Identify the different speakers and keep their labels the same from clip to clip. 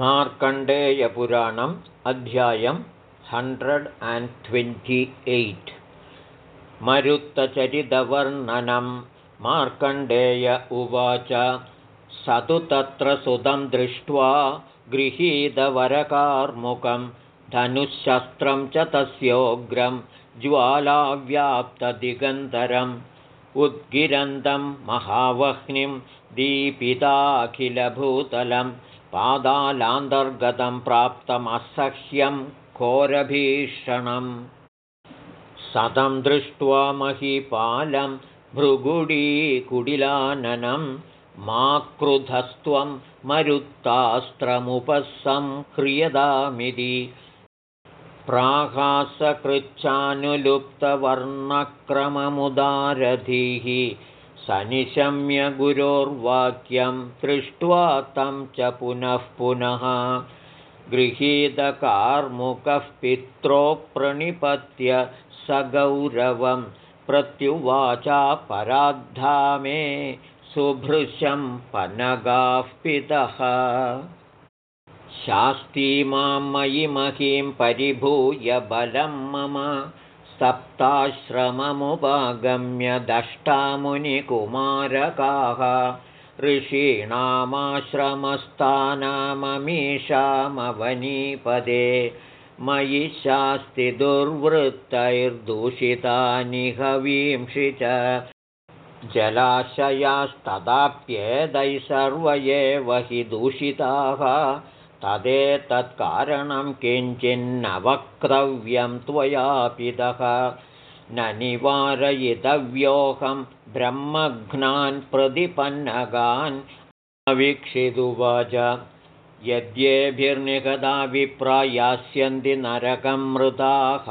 Speaker 1: मार्कण्डेयपुराणम् अध्यायं hundred and twenty eight मरुत्तचरितवर्णनं। मार्कण्डेय उवाच स तु तत्र सुतं दृष्ट्वा गृहीतवरकार्मुकं धनुःशस्त्रं च तस्योग्रं ज्वालाव्याप्तदिगन्तरम् उद्गिरन्तं महावह्निं दीपिताखिलभूतलं पादालान्तर्गतं प्राप्तमसह्यं घोरभीषणम् सतं दृष्ट्वा महीपालं भृगुडीकुडिलाननं मा क्रुधस्त्वं मरुत्तास्त्रमुपसंह्रियदामिति प्राहासकृच्छानुलुप्तवर्णक्रममुदारधीः सनिशम्य गुरोर्वाक्यं दृष्ट्वा तं च पुनः पुनः गृहीतकार्मुकः पित्रोप्रणिपत्य सगौरवं प्रत्युवाचा मे सुभृशं पनगाः पितः। शास्ती मां मयि महीं परिभूय बलं मम सप्ताश्रममुपागम्य दष्टामुनिकुमारकाः ऋषीणामाश्रमस्थानाममीषामवनीपदे मयि शास्ति दुर्वृत्तैर्दूषितानि हवींषि च। जलाशयास्तदाप्येदैः एव हि दूषिताः तदेतत्कारणं किञ्चिन्न वक्तव्यं त्वयापितः न निवारयितव्योऽहं ब्रह्मघ्नान् प्रतिपन्नगान् अवीक्षितुवाच यद्येभिर्निगदा विप्रायास्यन्ति नरकं मृताः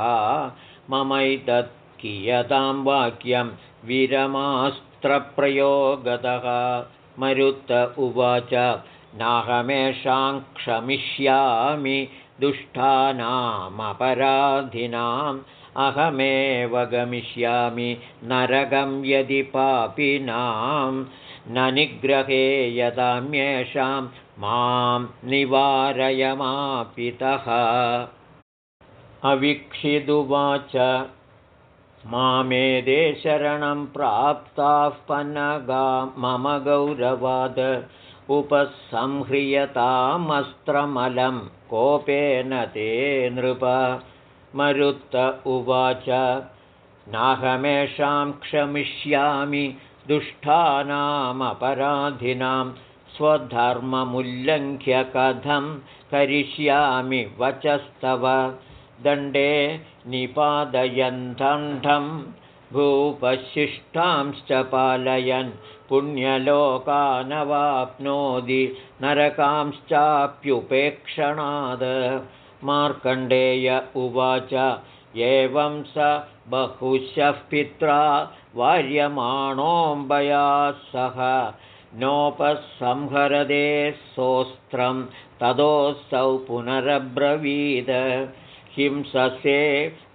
Speaker 1: ममैतत् कियतां वाक्यं विरमास्त्रप्रयोगतः। मरुत्त उवाच नाहमेषां क्षमिष्यामि दुष्टानामपराधिनाम्। अहमेव गमिष्यामि नरकं यदि पापिनां न निग्रहे यदाम्येषां मां निवारयमापितः अवीक्षिदुवाच मामेदे शरणं प्राप्ताः पनगा मम गौरवाद उपसंह्रियतामस्त्रमलं कोपेन ते नृप। मरुत्त उवाच नाहमेषां क्षमिष्यामि दुष्टानामपराधिनां स्वधर्ममुल्लङ्घ्य कथं करिष्यामि वचस्तव। दण्डे निपादयन्थण्ठं भूपशिष्टांश्च पालयन् पुण्यलोकानवाप्नोति नरकांश्चाप्युपेक्षणाद्। मार्कण्डेय उवाच एवं स बहुशः पित्रा वार्यमाणोऽम्बया सह। नोपसंहरदे सोऽस्त्रं ततोऽसौ पुनरब्रवीद। हिंससे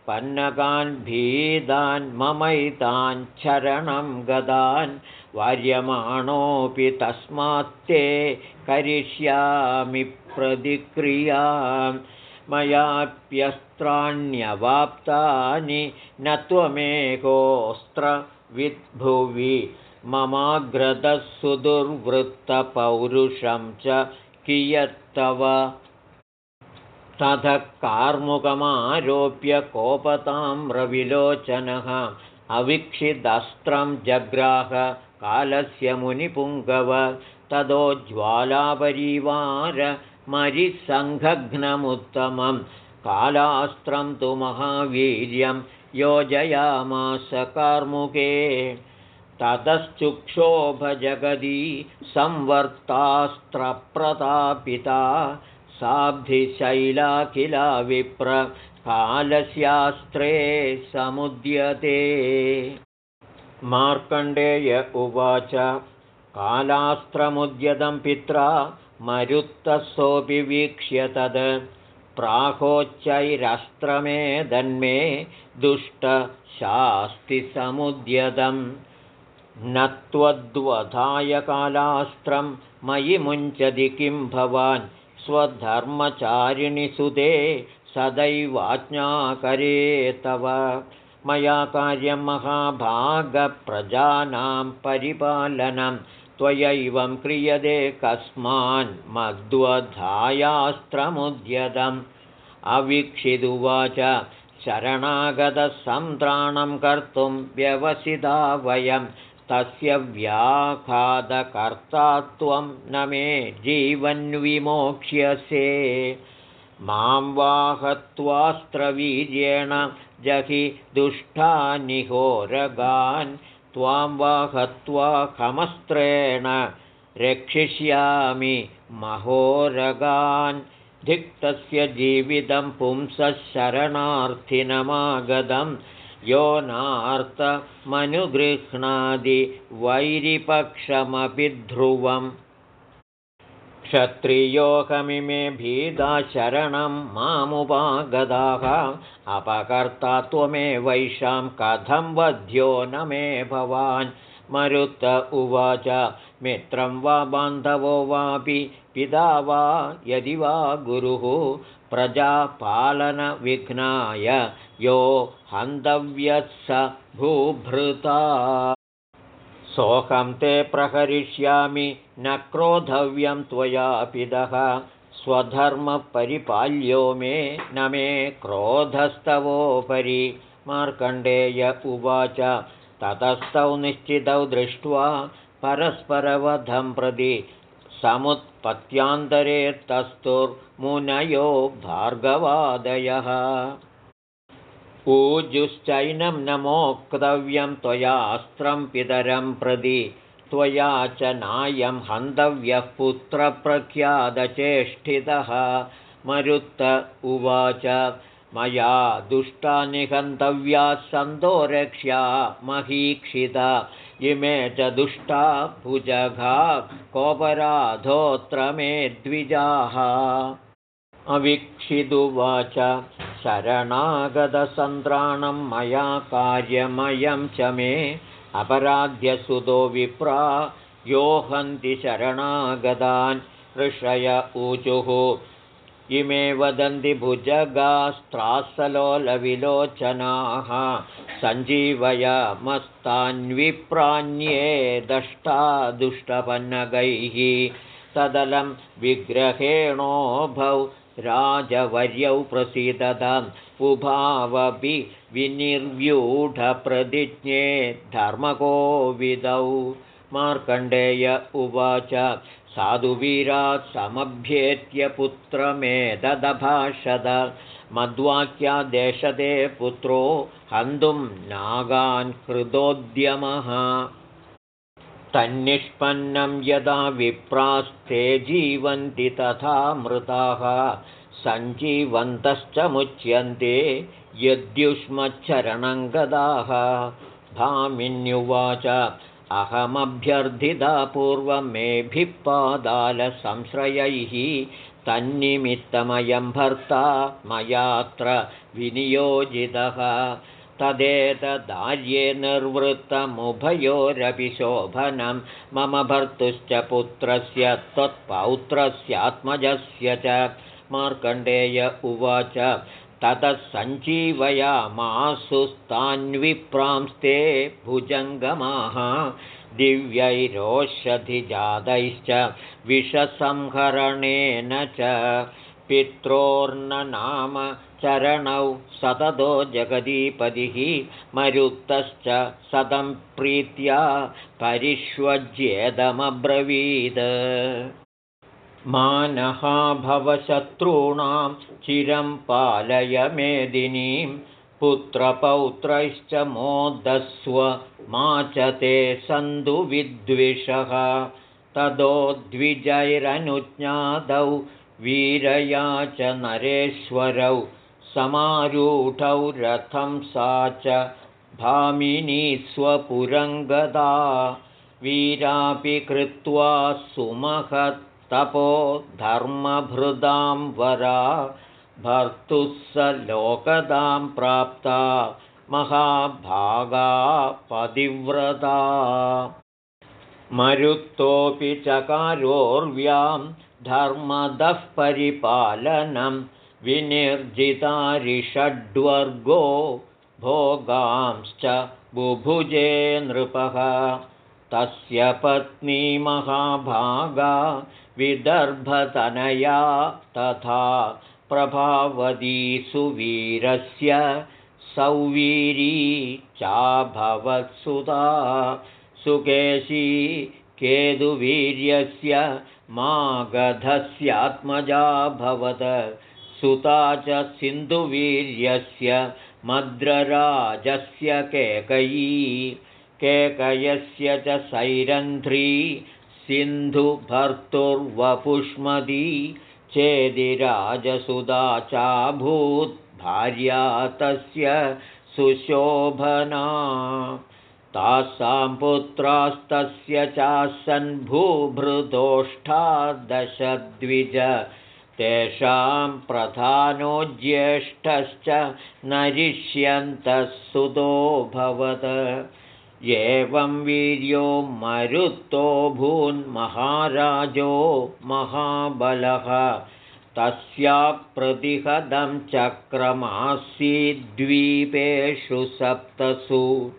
Speaker 1: पन्नकान् भीदान् ममैतान् चरणं गदान् वार्यमाणोऽपि तस्मात्ते करिष्यामि प्रतिक्रियाम् मयाप्यस्त्राण्यवाप्तानि न त्वमेकोऽस्त्रविद्भुवि ममाग्रतः सुदुर्वृत्तपौरुषं च कियत्तव ततः कार्मुकमारोप्य कोपताम्रविलोचनः। अवीक्षिदस्त्रं जग्राह कालस्य मुनिपुङ्गव। ततो ज्वालापरिवार मरिसङ्घघ्नमुत्तमं कालास्त्रं तु महावीर्यं योजयामास कार्मुके। ततश्चुक्षोभजगदी संवर्तास्त्रप्रतापिता साब्धिशैलाखिला विप्र कालस्यास्त्रे समुद्यते। मार्कण्डेय उवाच कालास्त्रमुद्यतं पित्रा मरुत्तसोऽपि वीक्ष्य तद् प्राहोच्चैरस्त्रमे दुष्टशास्तिसमुद्यतं न त्वद्वधाय कालास्त्रं मयि मुञ्चति किं भवान् स्वधर्मचारिणि सुते सदैवाज्ञाकरे तव मया कार्यं महाभागप्रजानां परिपालनं त्वयैवं क्रियते कस्मान्मद्वधायास्त्रमुद्यतम् अवीक्षिदुवाच शरणागतसन्त्राणं कर्तुं व्यवसिता वयं तस्य व्याघातकर्ता त्वं न मे जीवन्विमोक्ष्यसे। मां वाहत्वास्त्रवीर्येण जहि दुष्टानिहोरगान् त्वां वाहत्वा खमस्त्रेण रक्षिष्यामि महोरगान्। धिक्तस्य जीवितं पुंसः शरणार्थिनमागतं यो नार्तमनुगृह्णादि वैरिपक्षमपि ध्रुवम्। क्षत्रियोकमिमे भीदा शरणं मामुपागदाः अपकर्ता त्वमेवैषां कथं वध्यो न मे भवान्। मरुत उवाच मित्रं वा बान्धवो वापि पिता वा यदि वा गुरुः प्रजापालनविघ्नाय यो हन्तव्यः स भूभृता। सोऽहं ते प्रहरिष्यामि न क्रोधव्यं त्वया पितः। स्वधर्मपरिपाल्यो मे न मे क्रोधस्तवोपरि। मार्कण्डेय उवाच ततस्तौ निश्चितौ दृष्ट्वा परस्परवधं प्रति समुत्पत्यान्तरे तस्तुर्मुनयो भार्गवादयः। ऊजुश्चैनं न मोक्तव्यं त्वयास्त्रं पितरं प्रति त्वया च नायं हन्तव्यः पुत्रप्रख्यातचेष्टितः। मरुत्त उवाच मया दुष्टा निहन्तव्याः सन्तो रक्ष्या महीक्षिता। इमे च दुष्टा भुजघा कोपराधोऽत्र मे द्विजाः। अवीक्षिदुवाच शरणागतसन्त्राणं मया कार्यमयं च मे। अपराध्यसुतो विप्रा यो हन्ति शरणागतान् ऋषय ऊचुः इमे वदन्ति भुजगास्त्रासलोलविलोचनाः। सञ्जीवयमस्तान्विप्राण्ये दष्टा दुष्टपन्नगैः तदलं विग्रहेणोभौ राजवर्यौ प्रसीदताम् उभावपि विनिर्व्यूढप्रतिज्ञे धर्मकोविदौ मार्कण्डेय उवाच साधुवीरात् समभ्येत्य पुत्रमेतदभाषद मद्वाक्यादेशते पुत्रो हन्तुं नागान् कृतोद्यमः। तन्निष्पन्नं यदा विप्रास्ते जीवन्ति तथा मृताः। सञ्जीवन्तश्च मुच्यन्ते यद्युष्मच्छरणङ्गदाः भामिन्युवाच अहमभ्यर्थिता पूर्वं मेभिः पादालसंश्रयैः तन्निमित्तमयं भर्ता मयात्र विनियोजितः। तदेतदार्ये निर्वृत्तमुभयोरपि शोभनं मम भर्तुश्च पुत्रस्य त्वत्पौत्रस्यात्मजस्य च। मार्कण्डेय उवाच ततः सञ्जीवयामासुस्तान्विप्रांस्ते भुजङ्गमाः दिव्यैरोषधिजातैश्च विषसंहरणेन च पित्रोर्ननाम चरणौ सततो जगदीपतिः मरुत्तश्च सतं प्रीत्या परिष्वज्येदमब्रवीद मानहाभवशत्रूणां चिरं पालय मेदिनीं पुत्रपौत्रैश्च मोदस्व मा च ते सन्धुविद्विषः। ततो द्विजैरनुज्ञातौ वीरया च नरेश्वरौ समारूढौ रथं सा च भामिनी स्वपुरङ्गदा वीरापि कृत्वा सुमहत् तपो धर्मभृदां वरा भर्तुः स लोकदां प्राप्ता महाभागा पतिव्रता। मरुत्तोऽपि चकारोर्व्यां धर्मदः परिपालनं विनिर्जितारिषड्वर्गो भोगांश्च बुभुजे नृपः तस्य पत्नी महाभागा विदर्भतनया तथा प्रभावती सुवीरस्य सौवीरी चाभवत्सुता सुकेशी केतुवीर्यस्य मागधस्यात्मजाभवत् सुता च सिन्धुवीर्यस्य मद्रराजस्य केकयी केकयस्य च सैरन्ध्री सिन्धुभर्तुर्वपुष्मदी चेदिराजसुधा भार्या तस्य सुशोभना। तासां पुत्रास्तस्य चासन् भूभृदोष्ठादशद्विज तेषां प्रधानो ज्येष्ठश्च नरिष्यन्तः सुतोऽभवत् एवं वीर्यो मरुतो भून्महाराजो महाबलः। तस्याप्रतिहदं चक्रमासीद्वीपेषु सप्तसु।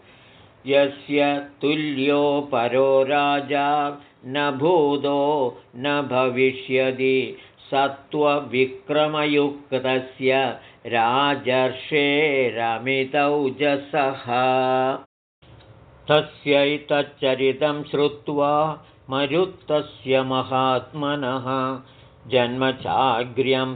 Speaker 1: यस्य तुल्यो परो राजा न भूतो न भविष्यति। सत्त्वविक्रमयुक्तस्य राजर्षेरमितौजसः तस्यैतच्चरितं श्रुत्वा मरुत्तस्य महात्मनः। जन्मचाग्र्यं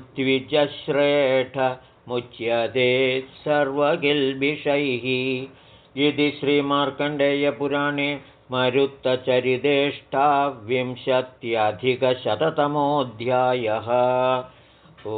Speaker 1: मुच्यते सर्वगिल्बिषैः। इति श्रीमार्कण्डेयपुराणे मरुत्तचरितेष्टाविंशत्यधिकशततमोऽध्यायः। ओ